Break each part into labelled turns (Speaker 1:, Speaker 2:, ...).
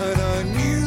Speaker 1: an unusual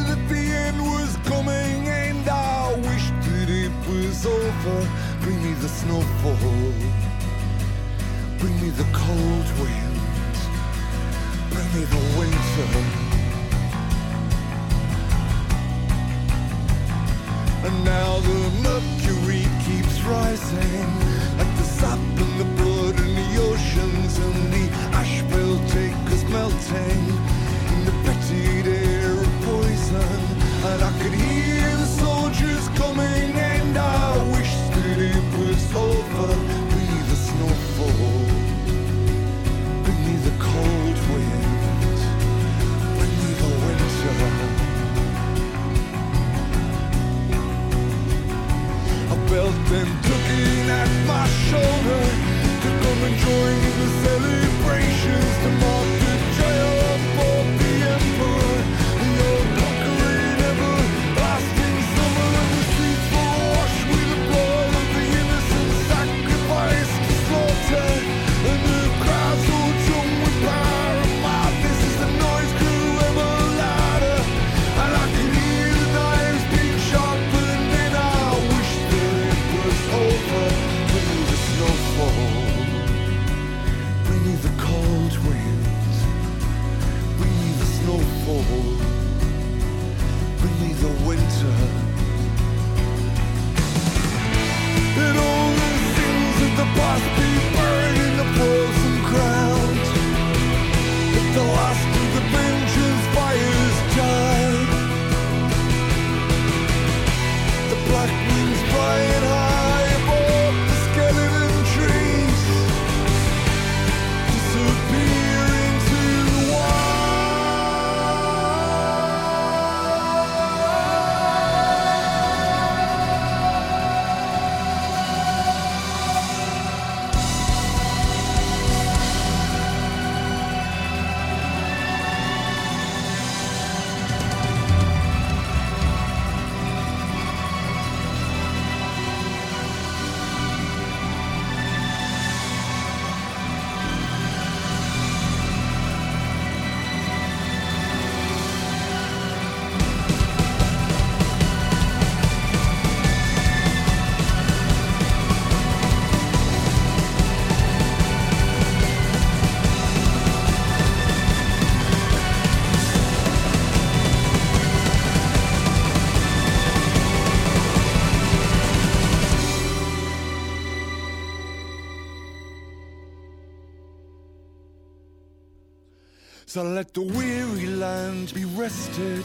Speaker 1: So let the weary land be rested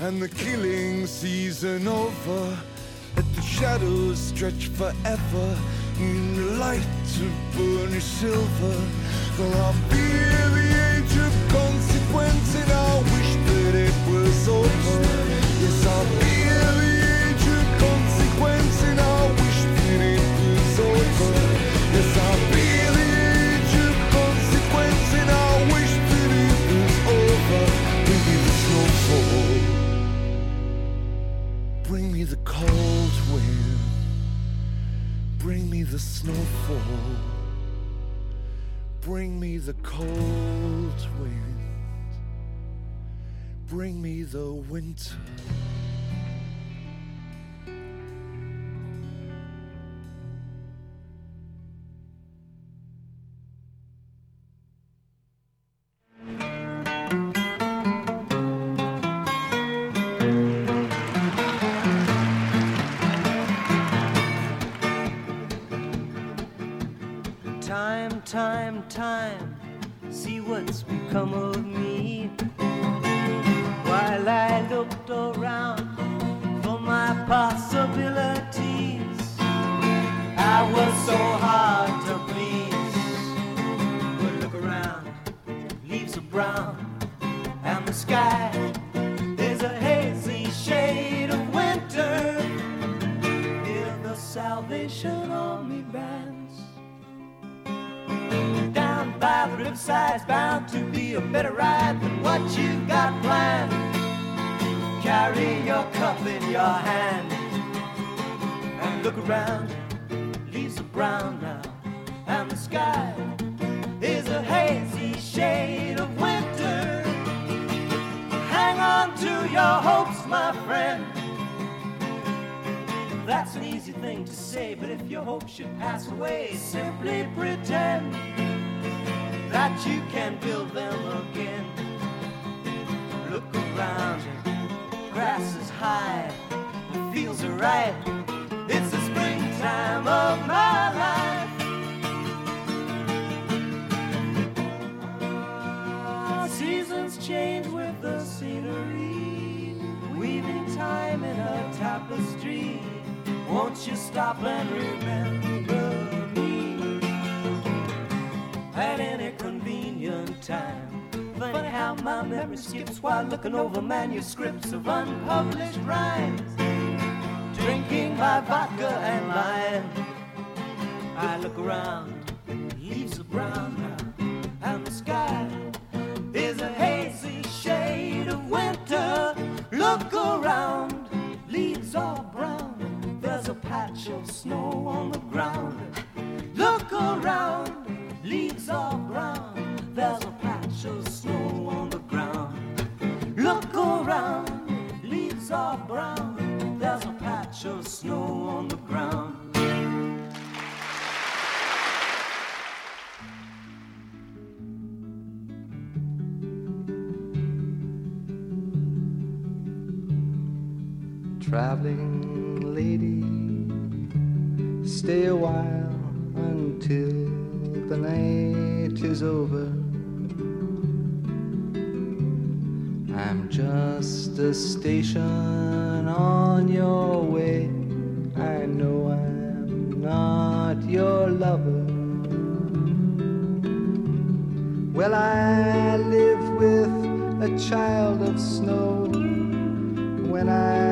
Speaker 1: and the killing season over. Let the shadows stretch forever in the light of burnished silver. For I'll be the age of consequence and I wish that it was over. me the cold wind, bring me the snowfall, bring me the cold wind, bring me the winter.
Speaker 2: Army bands. Down by the riverside's bound to be a better ride than what you've got planned. Carry your cup in your hand and look around. Leaves are brown now, and the sky is a hazy shade of winter. Hang on to your hopes, my friend. That's an easy thing to say, but if your hope should pass away, simply pretend that you can build them again. Look around you, grass is high, the fields are right. It's the springtime of my life. Ah, Seasons change with the scenery, weaving time in a tapestry. Won't you stop and remember me at any convenient time? Funny how my memory skips while looking over manuscripts of unpublished rhymes. Drinking my vodka and lime. I look around, leaves are brown now, and the sky is a hazy shade of winter. Look around, leaves are brown. There's a patch of snow on the ground. Look around, leaves are brown. There's a patch of snow on the ground. Look around, leaves are brown. There's a patch of snow on the ground.
Speaker 3: traveling lady, stay a while until the night is over. I'm just a station on your way. I know I'm not your lover. Well, I live with a child of snow when I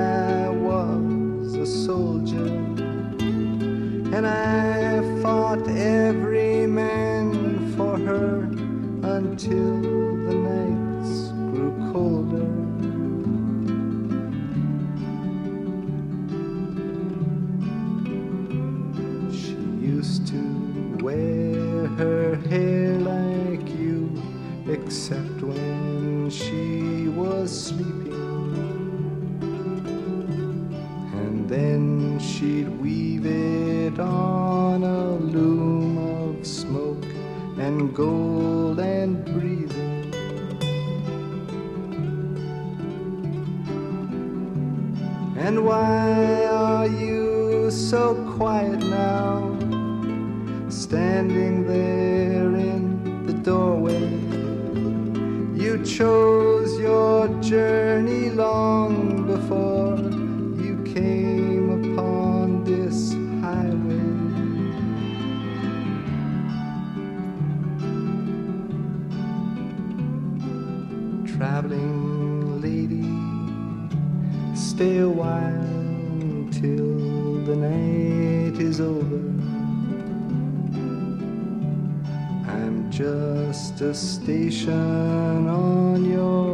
Speaker 3: stay a while till the night is over. I'm just a station on your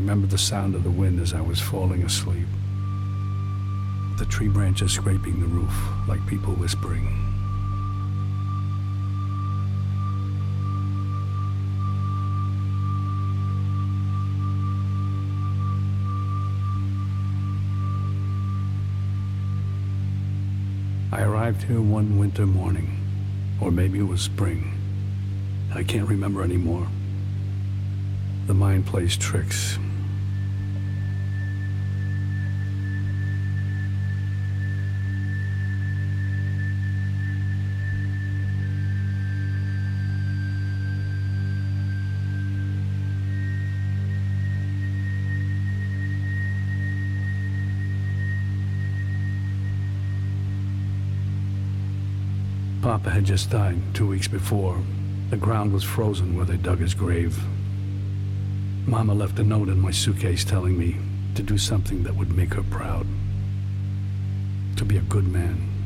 Speaker 4: remember the sound of the wind as I was falling asleep. The tree branches scraping the roof like people whispering. I arrived here one winter morning, or maybe it was spring. I can't remember anymore. The mind plays tricks. Papa had just died two weeks before. The ground was frozen where they dug his grave. Mama left a note in my suitcase telling me to do something that would make her proud. To be a good man.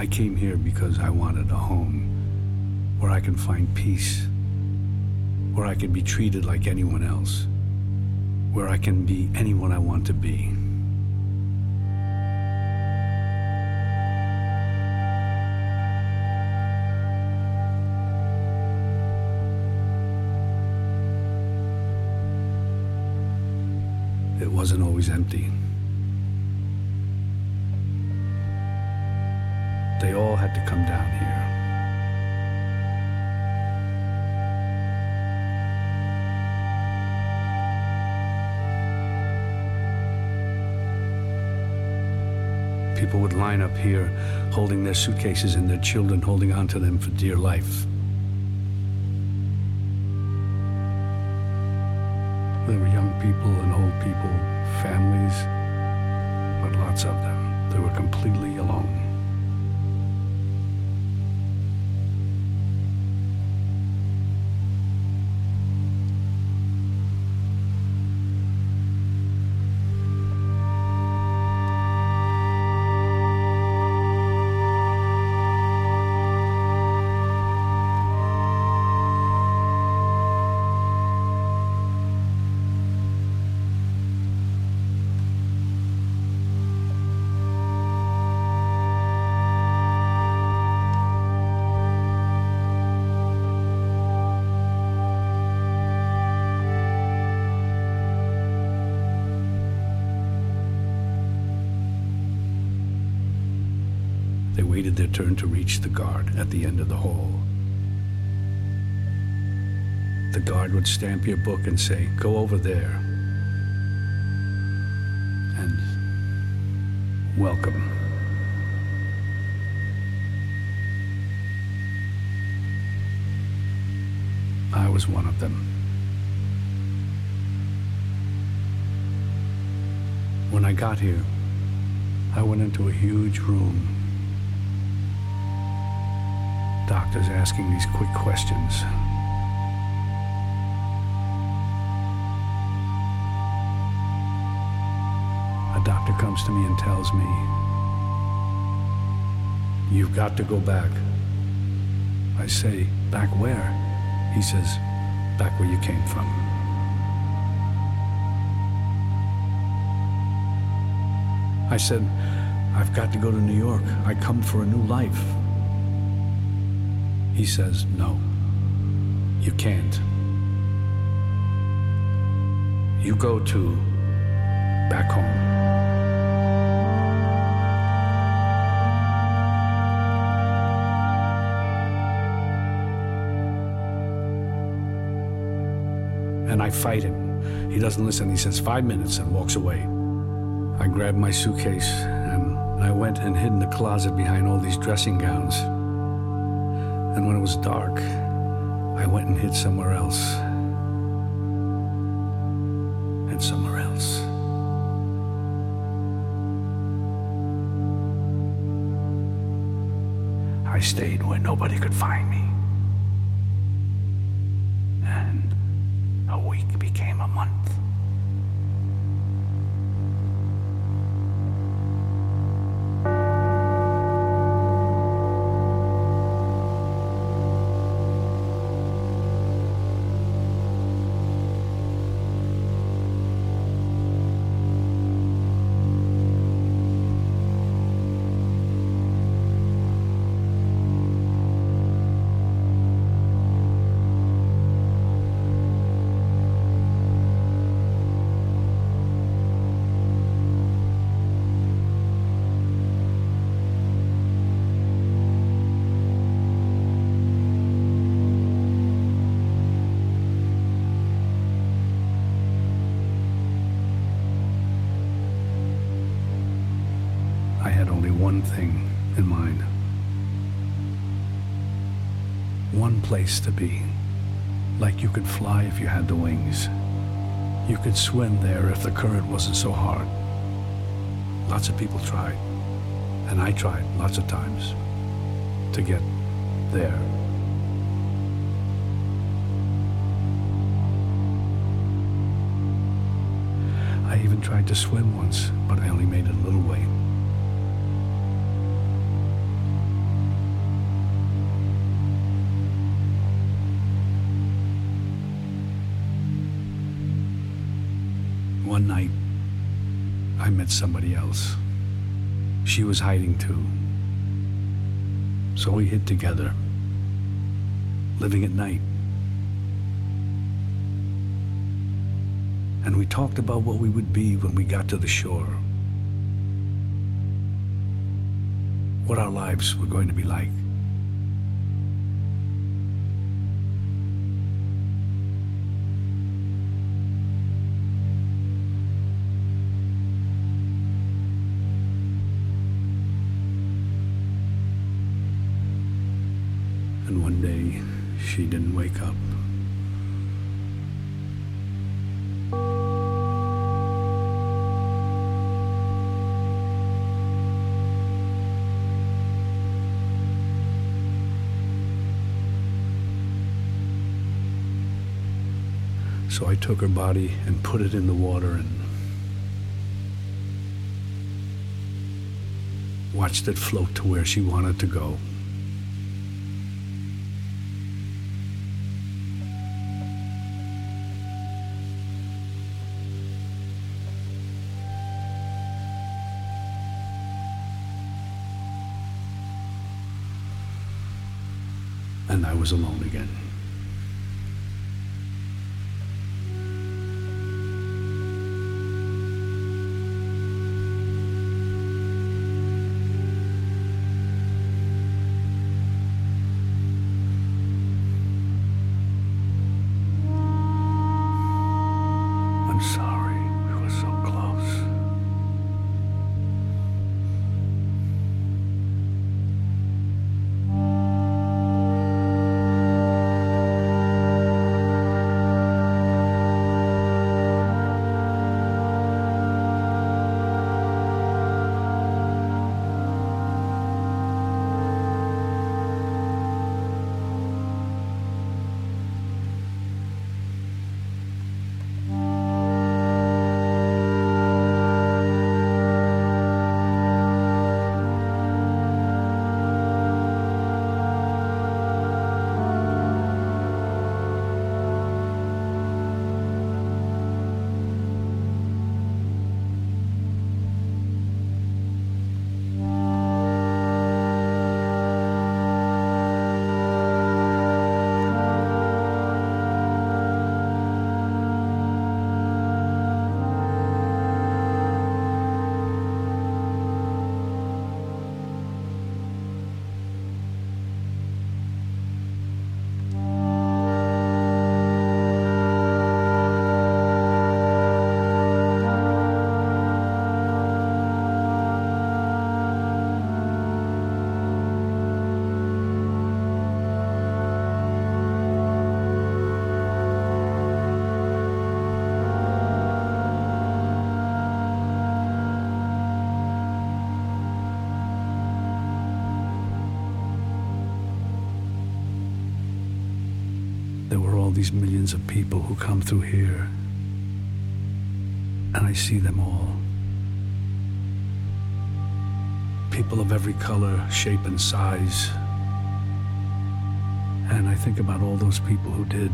Speaker 4: I came here because I wanted a home where I can find peace, where I can be treated like anyone else, where I can be anyone I want to be. It wasn't always empty. Line up here holding their suitcases and their children holding onto them for dear life. There were young people and old people, families, but lots of them. They were completely alone. Waited their turn to reach the guard at the end of the hall. The guard would stamp your book and say, Go over there. And welcome. I was one of them. When I got here, I went into a huge room. Doctors asking these quick questions. A doctor comes to me and tells me, You've got to go back. I say, Back where? He says, Back where you came from. I said, I've got to go to New York. I come for a new life. He says, No, you can't. You go to back home. And I fight him. He doesn't listen. He says, Five minutes and walks away. I grabbed my suitcase and I went and hid in the closet behind all these dressing gowns. And when it was dark, I went and hid somewhere else. And somewhere else. I stayed where nobody could find me. Place to be. Like you could fly if you had the wings. You could swim there if the current wasn't so hard. Lots of people tried. And I tried lots of times to get there. I even tried to swim once, but I only made it a little way. One night, I met somebody else. She was hiding too. So we hid together, living at night. And we talked about what we would be when we got to the shore. What our lives were going to be like. She didn't wake up. So I took her body and put it in the water and watched it float to where she wanted to go. I was alone again. There were all these millions of people who come through here. And I see them all. People of every color, shape, and size. And I think about all those people who did.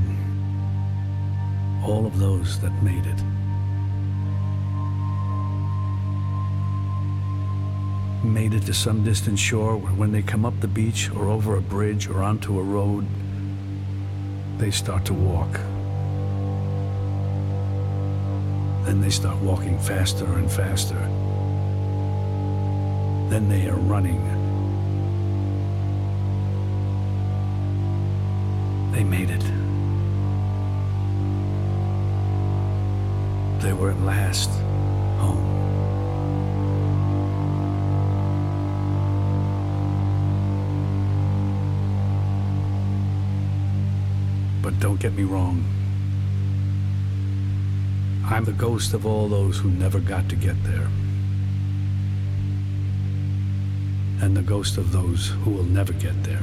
Speaker 4: All of those that made it. Made it to some distant shore where when they come up the beach or over a bridge or onto a road, they start to walk. Then they start walking faster and faster. Then they are running. They made it. They were at last get me wrong. I'm the ghost of all those who never got to get there. And the ghost of those who will never get there.